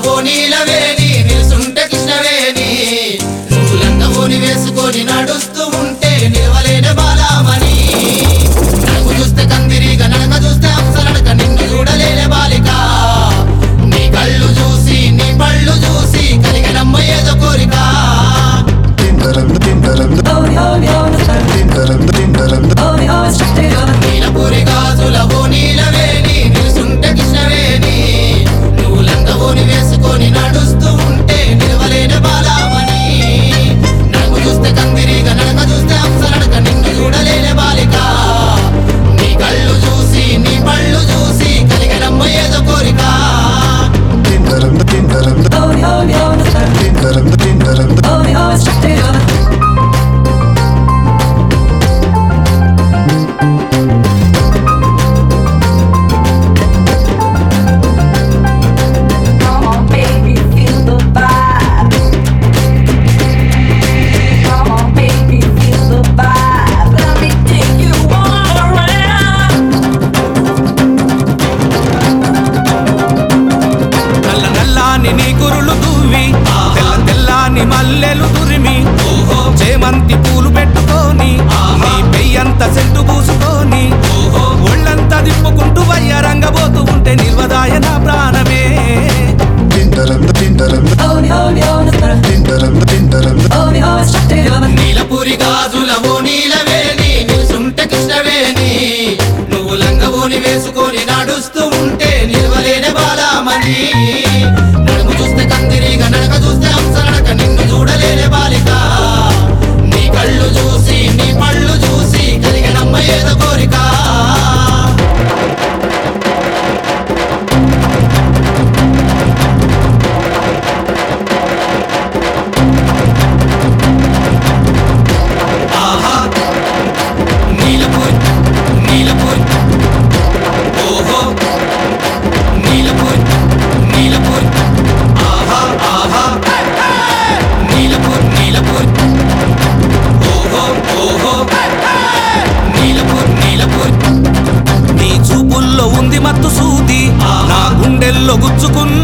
నీలవేణి నిలుసుంటే కృష్ణవేణి. నువ్వు లంగవోని వేసుకొని నడుస్తూ ఉంటే నిలవలేని బాలామణి. నడుము చూస్తే కందిరిగా నడక చూస్తే అంసలడక నిన్ను చూడలేని బాలిక. నీ కళ్ళు చూసి నీ పళ్ళు చూసి కలిగినమ్మ ఏదో కోరిక. నీలపూరి తెల్లాని మల్లెలు దురిమి. చేమంతి పూలు పెట్టుకొని నీ పెయ్యంత సెంటు పూసుకొని ఒళ్ళంతా దిప్పుకుంటూ వయ్యారంగబోతూ ఉంటే నిర్వదాయ నా ప్రాణమే. నీలపూరి గాజులవో నీలవేణి నిలుసుంటే కృష్ణవేణి. నువ్వు లంగవోని వేసుకొని నడుస్తూ ఉంటే నిలవలేని బాలామణి. గుండెల్లో